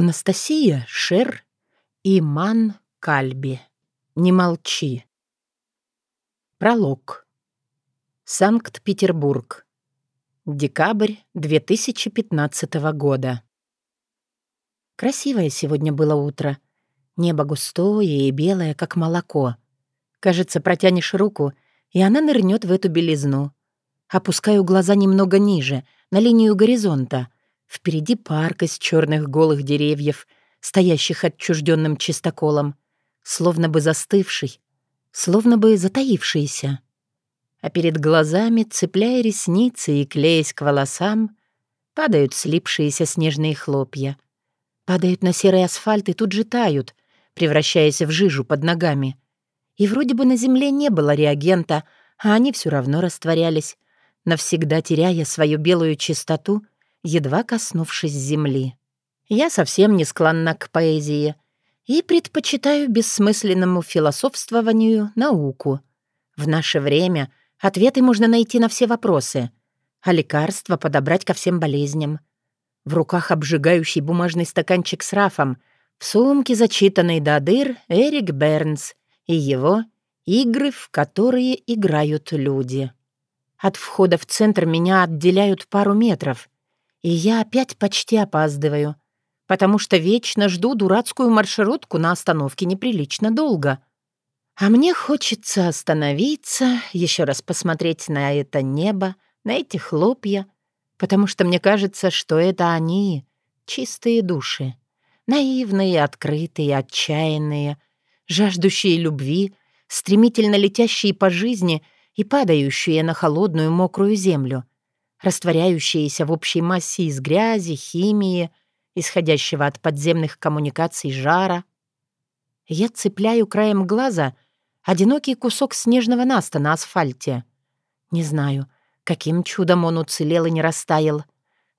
Анастасия Шер и Ман Кальби. Не молчи. Пролог. Санкт-Петербург. Декабрь 2015 года. Красивое сегодня было утро. Небо густое и белое, как молоко. Кажется, протянешь руку, и она нырнет в эту белизну. Опускаю глаза немного ниже, на линию горизонта — Впереди парк из черных голых деревьев, стоящих отчужденным чистоколом, словно бы застывший, словно бы затаившийся. А перед глазами, цепляя ресницы и клеясь к волосам, падают слипшиеся снежные хлопья. Падают на серый асфальт и тут же тают, превращаясь в жижу под ногами. И вроде бы на земле не было реагента, а они все равно растворялись, навсегда теряя свою белую чистоту — едва коснувшись земли. Я совсем не склонна к поэзии и предпочитаю бессмысленному философствованию науку. В наше время ответы можно найти на все вопросы, а лекарства подобрать ко всем болезням. В руках обжигающий бумажный стаканчик с рафом, в сумке, зачитанной до дыр, Эрик Бернс и его «Игры, в которые играют люди». От входа в центр меня отделяют пару метров — и я опять почти опаздываю, потому что вечно жду дурацкую маршрутку на остановке неприлично долго. А мне хочется остановиться, еще раз посмотреть на это небо, на эти хлопья, потому что мне кажется, что это они, чистые души, наивные, открытые, отчаянные, жаждущие любви, стремительно летящие по жизни и падающие на холодную мокрую землю — растворяющиеся в общей массе из грязи, химии, исходящего от подземных коммуникаций жара. Я цепляю краем глаза одинокий кусок снежного наста на асфальте. Не знаю, каким чудом он уцелел и не растаял.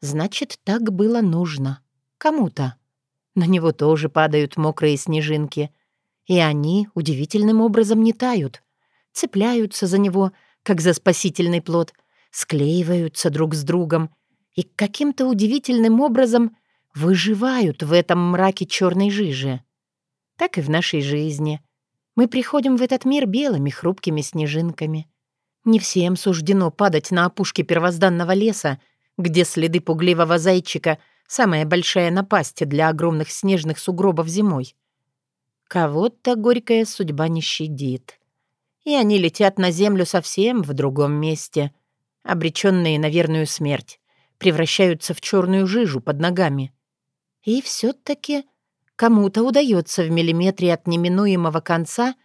Значит, так было нужно. Кому-то. На него тоже падают мокрые снежинки. И они удивительным образом не тают. Цепляются за него, как за спасительный плод — склеиваются друг с другом и каким-то удивительным образом выживают в этом мраке черной жижи. Так и в нашей жизни. Мы приходим в этот мир белыми хрупкими снежинками. Не всем суждено падать на опушке первозданного леса, где следы пугливого зайчика — самая большая напасть для огромных снежных сугробов зимой. Кого-то горькая судьба не щадит. И они летят на землю совсем в другом месте, обреченные на верную смерть, превращаются в черную жижу под ногами. И все-таки кому-то удается в миллиметре от неминуемого конца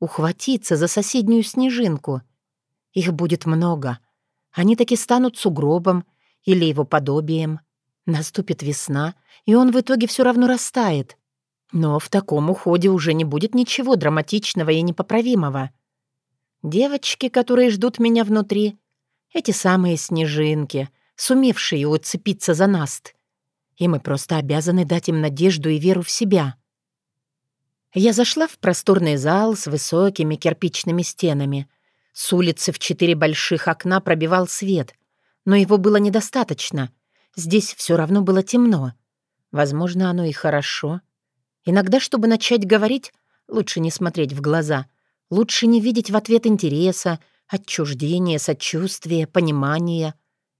ухватиться за соседнюю снежинку. Их будет много. Они таки станут сугробом или его подобием. Наступит весна, и он в итоге все равно растает. Но в таком уходе уже не будет ничего драматичного и непоправимого. Девочки, которые ждут меня внутри, эти самые снежинки, сумевшие уцепиться за наст. И мы просто обязаны дать им надежду и веру в себя. Я зашла в просторный зал с высокими кирпичными стенами. С улицы в четыре больших окна пробивал свет, но его было недостаточно. Здесь все равно было темно. Возможно, оно и хорошо. Иногда, чтобы начать говорить, лучше не смотреть в глаза, лучше не видеть в ответ интереса, отчуждение, сочувствие, понимание.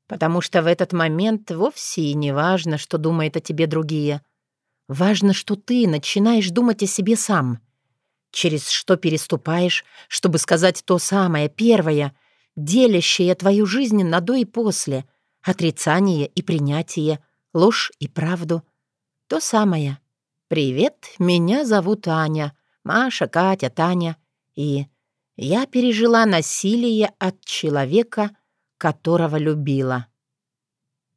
Потому что в этот момент вовсе и не важно, что думают о тебе другие. Важно, что ты начинаешь думать о себе сам. Через что переступаешь, чтобы сказать то самое, первое, делящее твою жизнь на до и после, отрицание и принятие, ложь и правду. То самое. «Привет, меня зовут Аня, Маша, Катя, Таня» и я пережила насилие от человека, которого любила.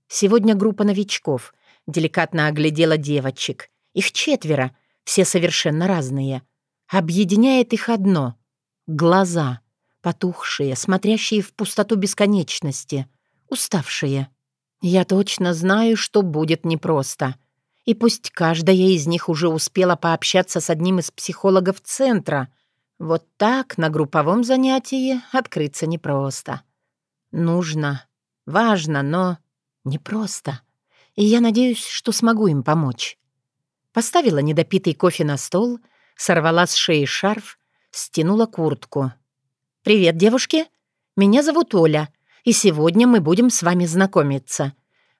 Сегодня группа новичков деликатно оглядела девочек. Их четверо, все совершенно разные. Объединяет их одно — глаза, потухшие, смотрящие в пустоту бесконечности, уставшие. Я точно знаю, что будет непросто. И пусть каждая из них уже успела пообщаться с одним из психологов центра — вот так на групповом занятии открыться непросто. Нужно, важно, но непросто. И я надеюсь, что смогу им помочь. Поставила недопитый кофе на стол, сорвала с шеи шарф, стянула куртку. «Привет, девушки! Меня зовут Оля, и сегодня мы будем с вами знакомиться.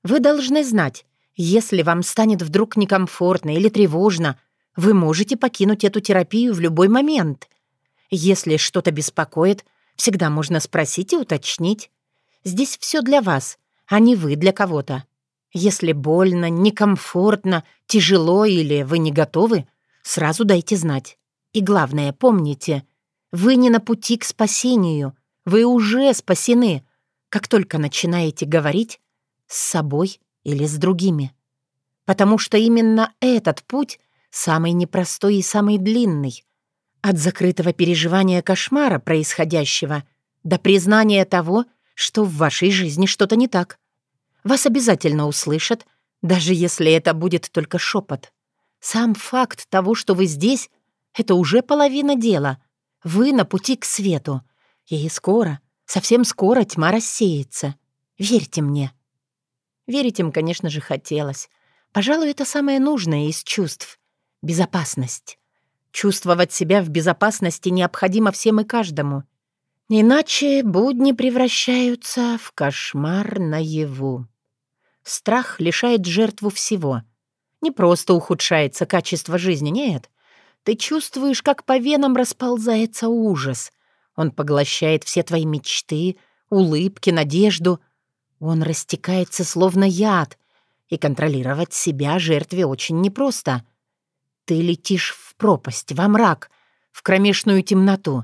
Вы должны знать, если вам станет вдруг некомфортно или тревожно, вы можете покинуть эту терапию в любой момент. Если что-то беспокоит, всегда можно спросить и уточнить. Здесь все для вас, а не вы для кого-то. Если больно, некомфортно, тяжело или вы не готовы, сразу дайте знать. И главное, помните, вы не на пути к спасению, вы уже спасены, как только начинаете говорить с собой или с другими. Потому что именно этот путь самый непростой и самый длинный. От закрытого переживания кошмара происходящего до признания того, что в вашей жизни что-то не так. Вас обязательно услышат, даже если это будет только шепот. Сам факт того, что вы здесь, это уже половина дела. Вы на пути к свету. И скоро, совсем скоро тьма рассеется. Верьте мне. Верить им, конечно же, хотелось. Пожалуй, это самое нужное из чувств. Безопасность. Чувствовать себя в безопасности необходимо всем и каждому. Иначе будни превращаются в кошмар наяву. Страх лишает жертву всего. Не просто ухудшается качество жизни, нет. Ты чувствуешь, как по венам расползается ужас. Он поглощает все твои мечты, улыбки, надежду. Он растекается словно яд, и контролировать себя жертве очень непросто. Ты летишь в пропасть, во мрак, в кромешную темноту,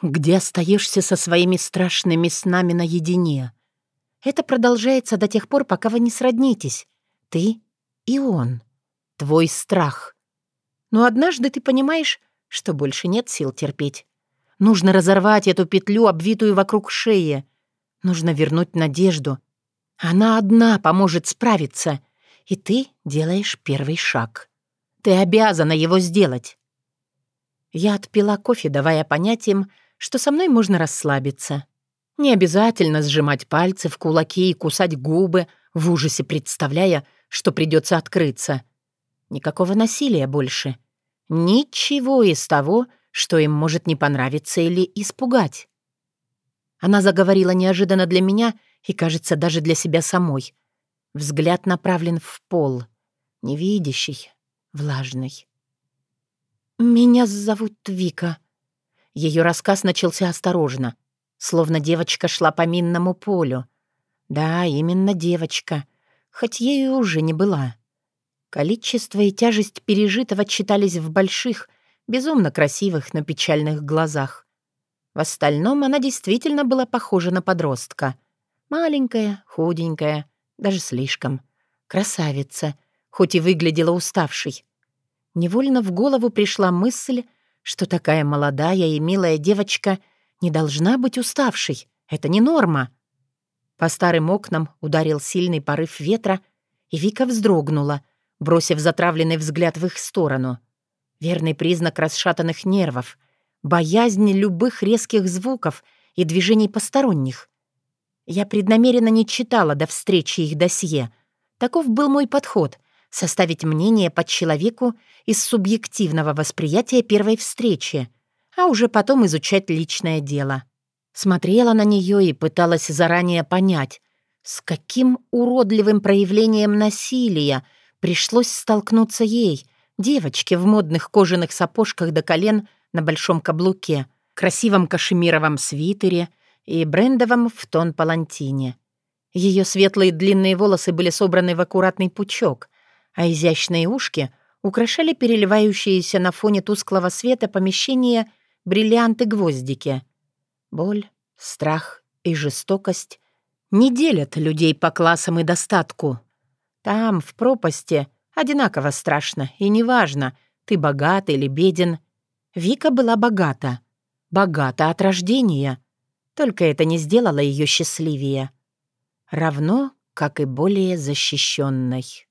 где остаешься со своими страшными снами наедине. Это продолжается до тех пор, пока вы не сроднитесь. Ты и он. Твой страх. Но однажды ты понимаешь, что больше нет сил терпеть. Нужно разорвать эту петлю, обвитую вокруг шеи. Нужно вернуть надежду, она одна поможет справиться, и ты делаешь первый шаг. Ты обязана его сделать. Я отпила кофе, давая понять им, что со мной можно расслабиться. Не обязательно сжимать пальцы в кулаки и кусать губы, в ужасе представляя, что придется открыться. Никакого насилия больше. Ничего из того, что им может не понравиться или испугать. Она заговорила неожиданно для меня и, кажется, даже для себя самой. Взгляд направлен в пол, невидящий, влажный. «Меня зовут Вика». Ее рассказ начался осторожно, словно девочка шла по минному полю. Да, именно девочка, хоть ею уже не была. Количество и тяжесть пережитого читались в больших, безумно красивых, но печальных глазах. В остальном она действительно была похожа на подростка — Маленькая, худенькая, даже слишком. Красавица, хоть и выглядела уставшей. Невольно в голову пришла мысль, что такая молодая и милая девочка не должна быть уставшей. Это не норма. По старым окнам ударил сильный порыв ветра, и Вика вздрогнула, бросив затравленный взгляд в их сторону. Верный признак расшатанных нервов, боязнь любых резких звуков и движений посторонних. Я преднамеренно не читала до встречи их досье. Таков был мой подход — составить мнение по человеку из субъективного восприятия первой встречи, а уже потом изучать личное дело. Смотрела на нее и пыталась заранее понять, с каким уродливым проявлением насилия пришлось столкнуться ей, девочке в модных кожаных сапожках до колен на большом каблуке, красивом кашемировом свитере — и брендовом в тон палантине. Ее светлые длинные волосы были собраны в аккуратный пучок, а изящные ушки украшали переливающиеся на фоне тусклого света помещения бриллианты-гвоздики. Боль, страх и жестокость не делят людей по классам и достатку. Там, в пропасти, одинаково страшно, и неважно, ты богат или беден. Вика была богата. Богата от рождения — только это не сделало ее счастливее. Равно, как и более защищенной.